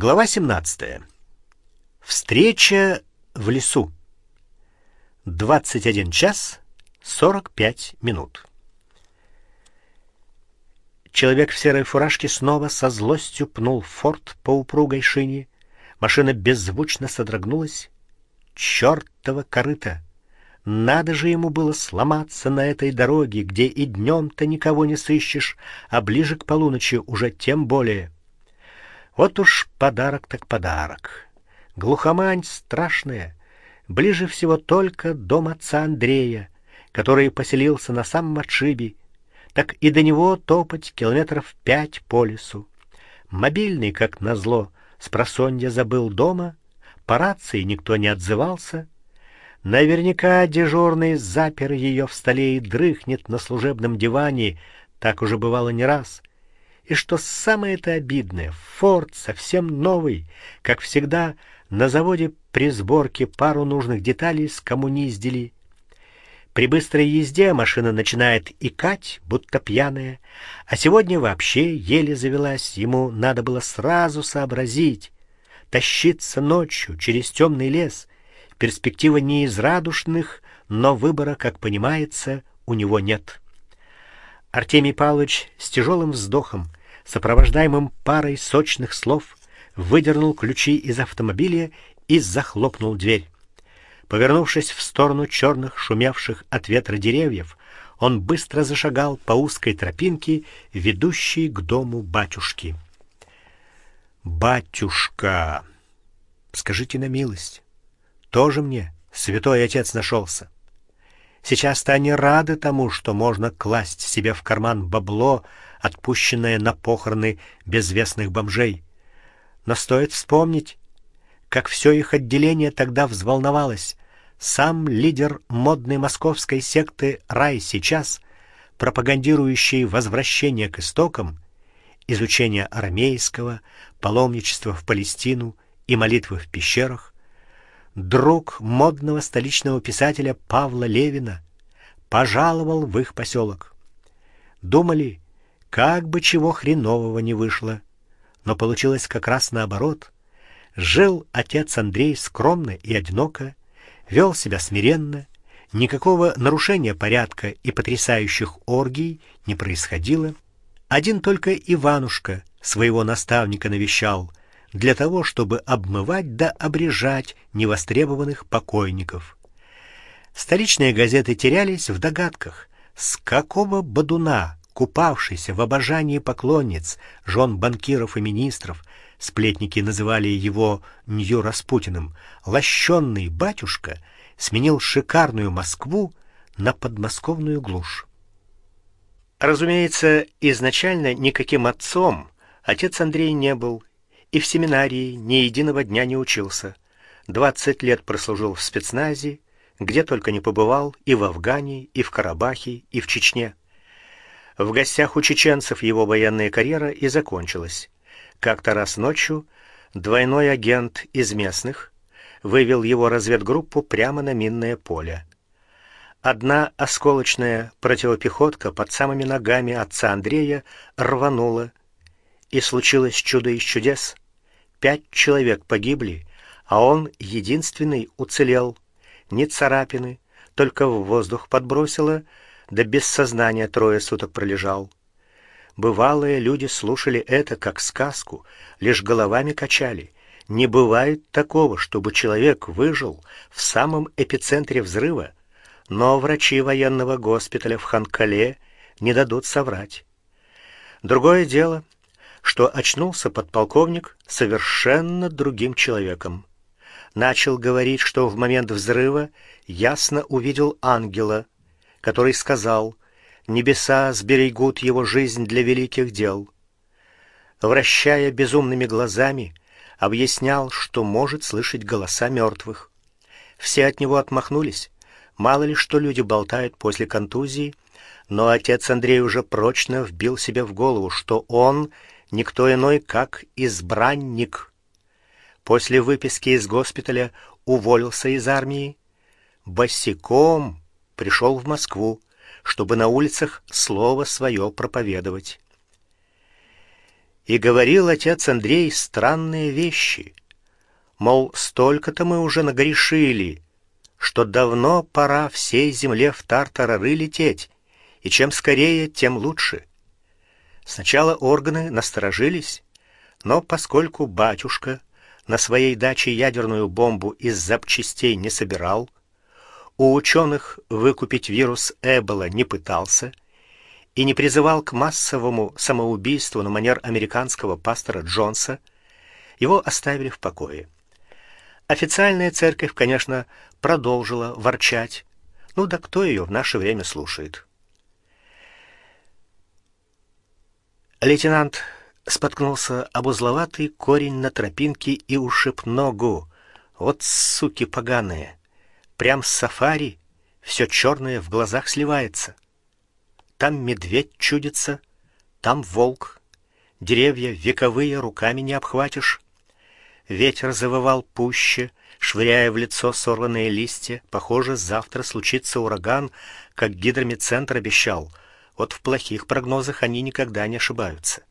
Глава 17. Встреча в лесу. 21 час 45 минут. Человек в серой фуражке снова со злостью пнул форт по упругой шине. Машина беззвучно содрогнулась. Чёртова корыта! Надо же ему было сломаться на этой дороге, где и днем то никого не сыщешь, а ближе к полуночи уже тем более. Вот уж подарок так подарок. Глухомань страшная, ближе всего только дом отца Андрея, который поселился на самом отшибе, так и до него топать километров пять по лесу. Мобильный, как назло, с просонья забыл дома, по рации никто не отзывался. Наверняка дежурный запер ее в столе и дрыхнет на служебном диване, так уже бывало не раз. И что самое-то обидное, Форд совсем новый, как всегда, на заводе при сборке пару нужных деталей скоммуниздили. При быстрой езде машина начинает икать, будто пьяная, а сегодня вообще еле завелась, ему надо было сразу сообразить. Тащиться ночью через темный лес перспектива не из радушных, но выбора, как понимается, у него нет. Артемий Павлович с тяжелым вздохом сопровождаемым парой сочных слов, выдернул ключи из автомобиля и захлопнул дверь. Повернувшись в сторону черных шумевших от ветра деревьев, он быстро зашагал по узкой тропинке, ведущей к дому батюшки. Батюшка, скажите на милость, тоже мне святой отец нашелся. Сейчас-то они рады тому, что можно класть себе в карман бабло, отпущенное на похороны безвестных бомжей. Но стоит вспомнить, как все их отделение тогда взволновалось. Сам лидер модной московской секты Рай сейчас, пропагандирующий возвращение к истокам, изучение арамейского, паломничество в Палестину и молитвы в пещерах, друг модного столичного писателя Павла Левина пожаловал в их поселок. Думали, как бы чего хренового не вышло, но получилось как раз наоборот. Жил отец Андрей скромно и одиноко, вел себя смиренно, никакого нарушения порядка и потрясающих оргий не происходило. Один только Иванушка своего наставника навещал для того, чтобы обмывать да обрежать невостребованных покойников. Столичные газеты терялись в догадках, с какого бодуна купавшийся в обожании поклонниц, жен банкиров и министров, сплетники называли его Нью Распутиным, лощенный батюшка сменил шикарную Москву на подмосковную глушь. Разумеется, изначально никаким отцом отец Андрей не был и в семинарии ни единого дня не учился. Двадцать лет прослужил в спецназе, где только не побывал, и в Афгане, и в Карабахе, и в Чечне. В гостях у чеченцев его военная карьера и закончилась. Как-то раз ночью двойной агент из местных вывел его разведгруппу прямо на минное поле. Одна осколочная противопехотка под самыми ногами отца Андрея рванула, и случилось чудо из чудес. Пять человек погибли, а он единственный уцелел. Ни царапины, только в воздух подбросило, да без сознания трое суток пролежал. Бывалые люди слушали это как сказку, лишь головами качали. Не бывает такого, чтобы человек выжил в самом эпицентре взрыва, но врачи военного госпиталя в Ханкале не дадут соврать. Другое дело, что очнулся подполковник совершенно другим человеком. Начал говорить, что в момент взрыва ясно увидел ангела, который сказал: "Небеса сберегут его жизнь для великих дел". Вращая безумными глазами, объяснял, что может слышать голоса мертвых. Все от него отмахнулись. Мало ли что люди болтают после контузии, но отец Андрей уже прочно вбил себе в голову, что он никто иной, как избранник. После выписки из госпиталя уволился из армии, босиком пришел в Москву, чтобы на улицах слово свое проповедовать. И говорил отец Андрей странные вещи. Мол, столько-то мы уже нагрешили, что давно пора всей земле в тартарары лететь, и чем скорее, тем лучше. Сначала органы насторожились, но поскольку батюшка на своей даче ядерную бомбу из запчастей не собирал, у ученых выкупить вирус Эбола не пытался и не призывал к массовому самоубийству на манер американского пастора Джонса, его оставили в покое. Официальная церковь, конечно, продолжила ворчать. Ну да кто ее в наше время слушает? Лейтенант споткнулся об узловатый корень на тропинке и ушиб ногу. Вот суки поганые. Прям с сафари все черное в глазах сливается. Там медведь чудится, там волк. Деревья вековые руками не обхватишь. Ветер завывал пуще, швыряя в лицо сорванные листья. Похоже, завтра случится ураган, как гидромедцентр обещал. Вот в плохих прогнозах они никогда не ошибаются.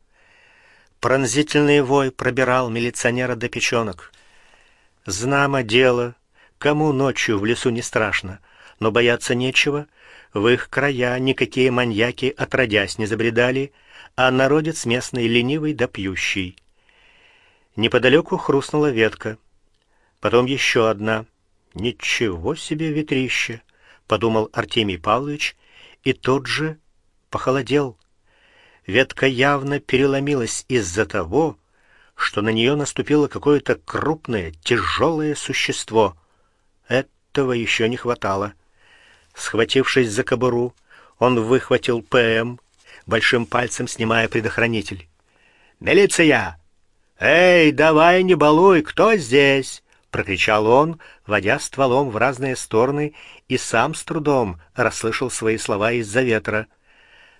Пронзительный вой пробирал милиционера до печенок. Знамо дело, кому ночью в лесу не страшно, но бояться нечего. В их края никакие маньяки отродясь не забредали, а народец местный ленивый да пьющий. Неподалеку хрустнула ветка. Потом еще одна. Ничего себе ветрище, подумал Артемий Павлович, и тот же похолодел. Ветка явно переломилась из-за того, что на нее наступило какое-то крупное, тяжелое существо. Этого еще не хватало. Схватившись за кобуру, он выхватил ПМ, большим пальцем снимая предохранитель. "Милиция! Эй, давай не балуй, кто здесь?" прокричал он, водя стволом в разные стороны, и сам с трудом расслышал свои слова из-за ветра.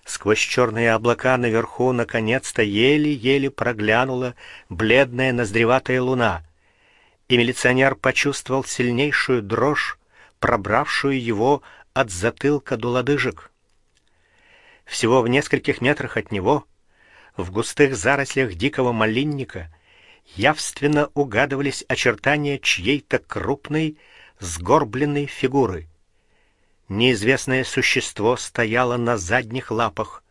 Сквозь черные облака наверху наконец-то еле-еле проглянула бледная ноздреватая луна. И милиционер почувствовал сильнейшую дрожь, пробравшую его от затылка до лодыжек. Всего в нескольких метрах от него, в густых зарослях дикого малинника, явственно угадывались очертания чьей-то крупной, сгорбленной фигуры. Неизвестное существо стояло на задних лапах.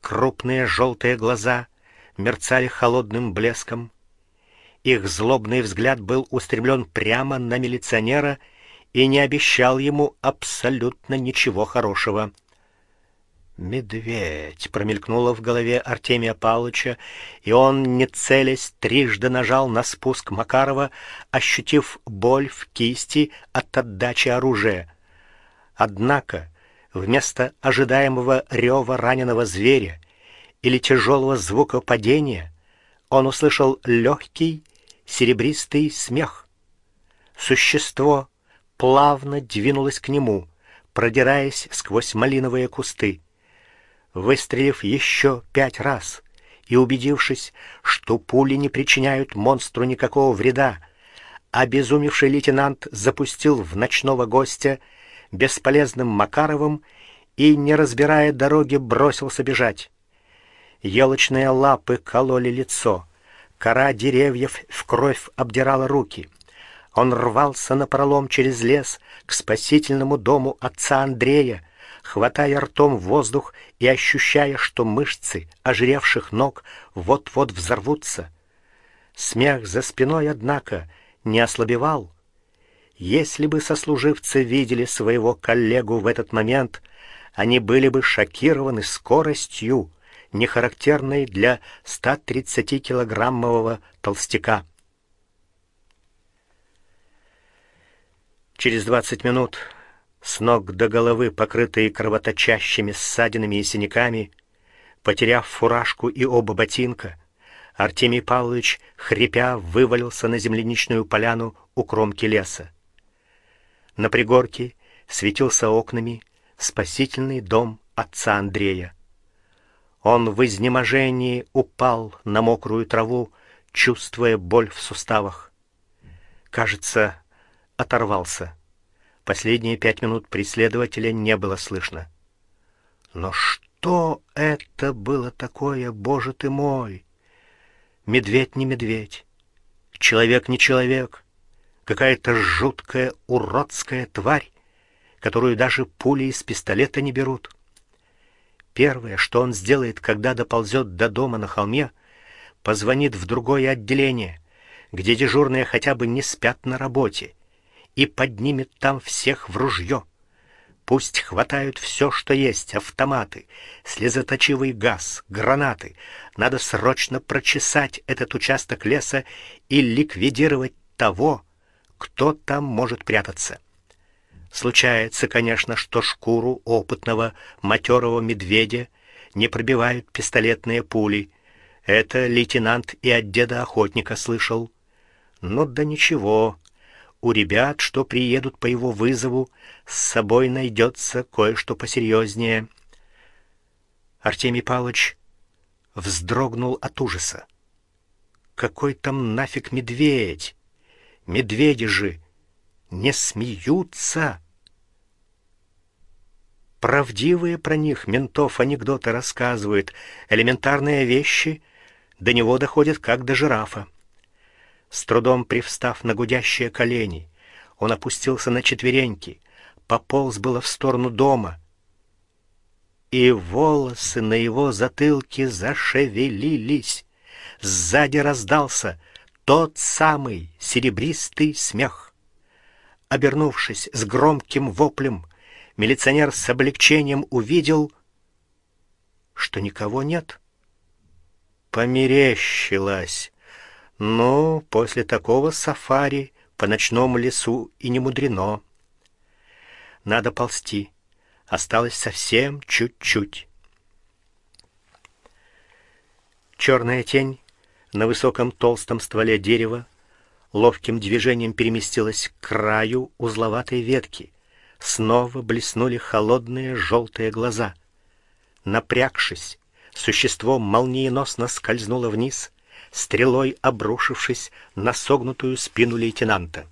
Крупные желтые глаза мерцали холодным блеском. Их злобный взгляд был устремлен прямо на милиционера и не обещал ему абсолютно ничего хорошего. Медведь промелькнуло в голове Артемия Павловича, и он, не целясь, трижды нажал на спуск Макарова, ощутив боль в кисти от отдачи оружия. Однако, вместо ожидаемого рева раненого зверя или тяжелого звука падения, он услышал легкий серебристый смех. Существо плавно двинулось к нему, продираясь сквозь малиновые кусты. Выстрелив еще пять раз и убедившись, что пули не причиняют монстру никакого вреда, обезумевший лейтенант запустил в ночного гостя бесполезным Макаровым и, не разбирая дороги, бросился бежать. Елочные лапы кололи лицо, кора деревьев в кровь обдирала руки. Он рвался на пролом через лес к спасительному дому отца Андрея, хватая ртом воздух и ощущая, что мышцы ожиревших ног вот-вот взорвутся. Смех за спиной, однако, не ослабевал. Если бы сослуживцы видели своего коллегу в этот момент, они были бы шокированы скоростью, не характерной для 130-килограммового толстяка. Через двадцать минут, с ног до головы покрытые кровоточащими ссадинами и синяками, потеряв фуражку и оба ботинка, Артемий Павлович, хрипя, вывалился на земляничную поляну у кромки леса. На пригорке светился окнами спасительный дом отца Андрея. Он в изнеможении упал на мокрую траву, чувствуя боль в суставах. Кажется, оторвался. Последние пять минут преследователя не было слышно. Но что это было такое, Боже ты мой? Медведь не медведь, человек не человек, какая-то жуткая уродская тварь, которую даже пули из пистолета не берут. Первое, что он сделает, когда доползет до дома на холме, позвонит в другое отделение, где дежурные хотя бы не спят на работе, и поднимет там всех в ружье. Пусть хватают все, что есть: автоматы, слезоточивый газ, гранаты. Надо срочно прочесать этот участок леса и ликвидировать того, кто там может прятаться. Случается, конечно, что шкуру опытного матерого медведя не пробивают пистолетные пули. Это лейтенант и от деда охотника слышал. Но да ничего, у ребят, что приедут по его вызову, с собой найдется кое-что посерьезнее. Артемий Павлович вздрогнул от ужаса. Какой там нафиг медведь? Медведи же не смеются. Правдивые про них ментов анекдоты рассказывают, элементарные вещи до него доходят как до жирафа. С трудом привстав на гудящие колени, он опустился на четвереньки, пополз было в сторону дома, и волосы на его затылке зашевелились. Сзади раздался тот самый серебристый смех. Обернувшись с громким воплем, милиционер с облегчением увидел, что никого нет. Померещилось. Но после такого сафари по ночному лесу и не мудрено. Надо ползти. Осталось совсем чуть-чуть. Черная тень на высоком толстом стволе дерева ловким движением переместилась к краю узловатой ветки. Снова блеснули холодные желтые глаза. Напрягшись, существо молниеносно скользнуло вниз, стрелой обрушившись на согнутую спину лейтенанта.